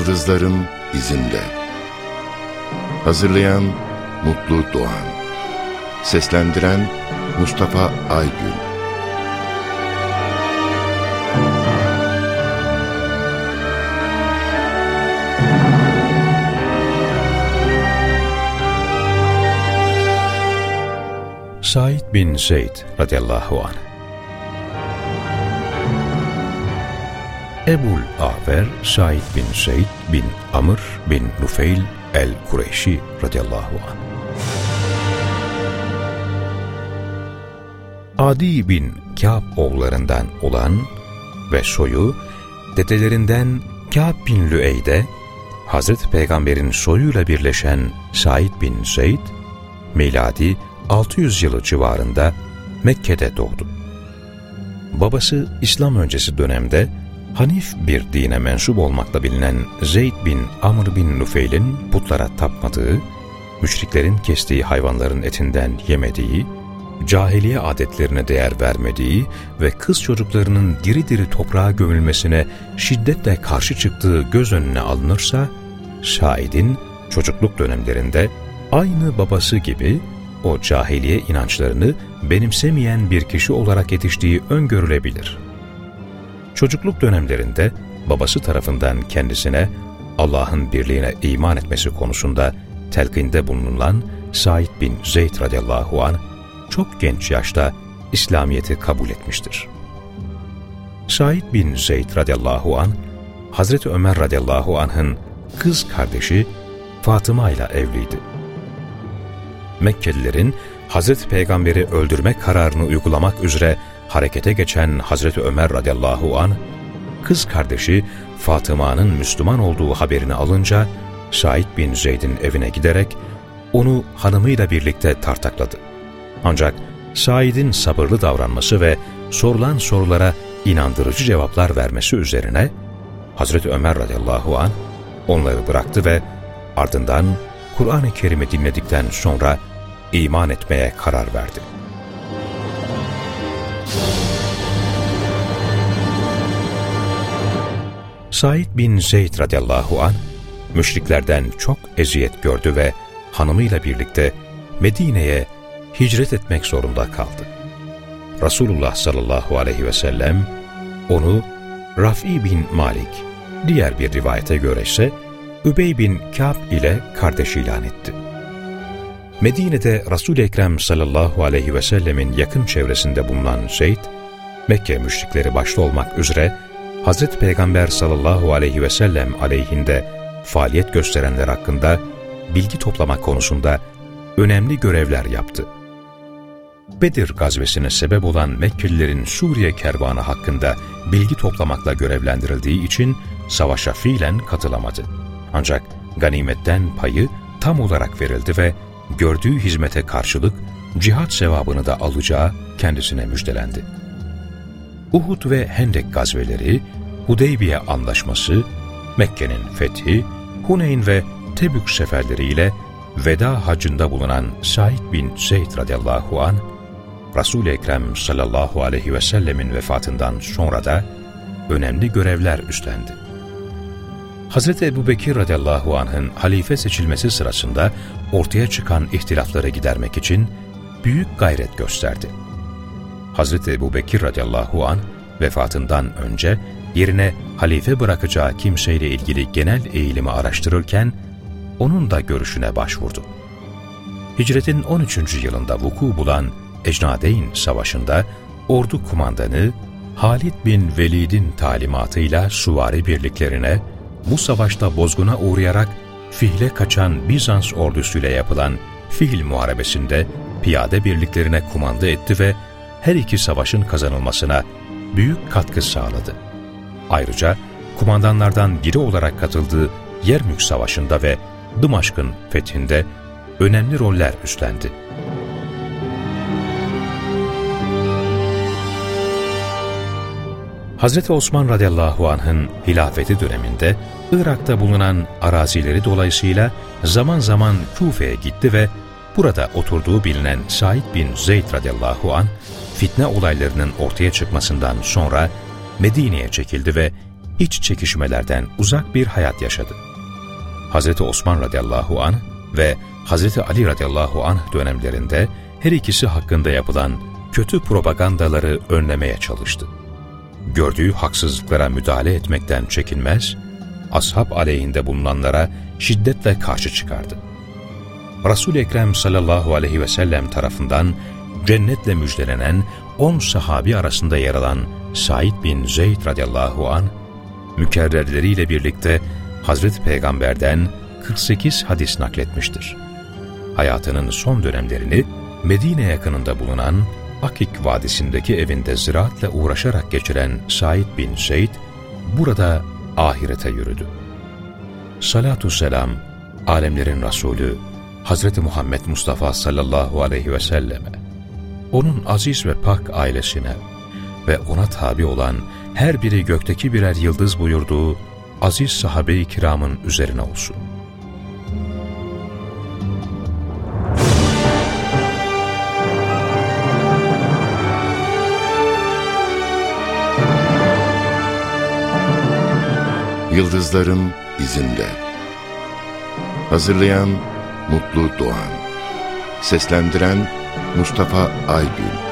Yıldızların izinde. Hazırlayan Mutlu Doğan. Seslendiren Mustafa Aygün. Said bin Zeyd radıyallahu anh Ebul Aver Said bin Zeyd bin Amr bin Nufeil el-Kureyşi radıyallahu anh. Adi bin Kâb oğullarından olan ve soyu dedelerinden Kâb bin Lüey'de Hazreti Peygamber'in soyuyla birleşen Said bin Zeyd, miladi 600 yılı civarında Mekke'de doğdu. Babası İslam öncesi dönemde Hanif bir dine mensup olmakla bilinen Zeyd bin Amr bin Nufeil'in putlara tapmadığı, müşriklerin kestiği hayvanların etinden yemediği, cahiliye adetlerine değer vermediği ve kız çocuklarının diri diri toprağa gömülmesine şiddetle karşı çıktığı göz önüne alınırsa, Said'in çocukluk dönemlerinde aynı babası gibi o cahiliye inançlarını benimsemeyen bir kişi olarak yetiştiği öngörülebilir. Çocukluk dönemlerinde babası tarafından kendisine Allah'ın birliğine iman etmesi konusunda telkinde bulunulan Said bin Zeyd radıyallahu an çok genç yaşta İslamiyet'i kabul etmiştir. Said bin Zeyd radıyallahu an Hazreti Ömer radıyallahu anh'ın kız kardeşi Fatıma ile evliydi. Mekkelilerin Hazreti Peygamber'i öldürme kararını uygulamak üzere harekete geçen Hazreti Ömer radıyallahu an kız kardeşi Fatıma'nın Müslüman olduğu haberini alınca Said bin Zeyd'in evine giderek onu hanımıyla birlikte tartakladı. Ancak Said'in sabırlı davranması ve sorulan sorulara inandırıcı cevaplar vermesi üzerine Hazreti Ömer radıyallahu an onları bıraktı ve ardından Kur'an-ı Kerim'i dinledikten sonra iman etmeye karar verdi. Said bin Zeyd radıyallahu an müşriklerden çok eziyet gördü ve hanımıyla birlikte Medine'ye hicret etmek zorunda kaldı. Resulullah sallallahu aleyhi ve sellem onu Rafi bin Malik, diğer bir rivayete göre ise Übey bin Kâb ile kardeş ilan etti. Medine'de Resul-i Ekrem sallallahu aleyhi ve sellemin yakın çevresinde bulunan Zeyd, Mekke müşrikleri başta olmak üzere Hazreti Peygamber sallallahu aleyhi ve sellem aleyhinde faaliyet gösterenler hakkında bilgi toplama konusunda önemli görevler yaptı. Bedir gazvesine sebep olan Mekkelilerin Suriye kervanı hakkında bilgi toplamakla görevlendirildiği için savaşa fiilen katılamadı. Ancak ganimetten payı tam olarak verildi ve gördüğü hizmete karşılık cihat sevabını da alacağı kendisine müjdelendi. Uhud ve Hendek gazveleri, Hudeybiye anlaşması, Mekke'nin fethi, Huneyn ve Tebük seferleriyle veda hacında bulunan Said bin Zeyd radıyallahu an Resul-i Ekrem sallallahu aleyhi ve sellemin vefatından sonra da önemli görevler üstlendi. Hz. Ebu Bekir radıyallahu anh'ın halife seçilmesi sırasında ortaya çıkan ihtilafları gidermek için büyük gayret gösterdi. Hz. Ebu Bekir radıyallahu anh vefatından önce yerine halife bırakacağı kimseyle ilgili genel eğilimi araştırırken onun da görüşüne başvurdu. Hicretin 13. yılında vuku bulan Ecnadeyn Savaşı'nda ordu kumandanı Halid bin Velid'in talimatıyla suvari birliklerine bu savaşta bozguna uğrayarak fihle kaçan Bizans ordusuyla yapılan Fihl Muharebesi'nde piyade birliklerine kumanda etti ve her iki savaşın kazanılmasına büyük katkı sağladı. Ayrıca kumandanlardan biri olarak katıldığı Yermük Savaşı'nda ve Dımaşk'ın fethinde önemli roller üstlendi. Hz. Osman radıyallahu anh'ın hilafeti döneminde Irak'ta bulunan arazileri dolayısıyla zaman zaman Kufe'ye gitti ve burada oturduğu bilinen Said bin Zeyd radıyallahu an fitne olaylarının ortaya çıkmasından sonra Medine'ye çekildi ve iç çekişmelerden uzak bir hayat yaşadı. Hz. Osman radıyallahu anh ve Hz. Ali radıyallahu anh dönemlerinde her ikisi hakkında yapılan kötü propagandaları önlemeye çalıştı. Gördüğü haksızlıklara müdahale etmekten çekinmez, ashab aleyhinde bulunanlara şiddetle karşı çıkardı. Resul-i Ekrem sallallahu aleyhi ve sellem tarafından cennetle müjdelenen on sahabi arasında yer alan Said bin Zeyd radıyallahu an mükerrerleriyle birlikte Hazreti Peygamber'den 48 hadis nakletmiştir. Hayatının son dönemlerini Medine yakınında bulunan Akik Vadisi'ndeki evinde ziraatle uğraşarak geçiren Said bin Zeyd, burada ahirete yürüdü. Salatu selam, alemlerin Resulü, Hazreti Muhammed Mustafa sallallahu aleyhi ve selleme, onun aziz ve pak ailesine ve ona tabi olan her biri gökteki birer yıldız buyurduğu aziz sahabe-i kiramın üzerine olsun. Yıldızların izinde. Hazırlayan Mutlu Doğan. Seslendiren Mustafa Aygün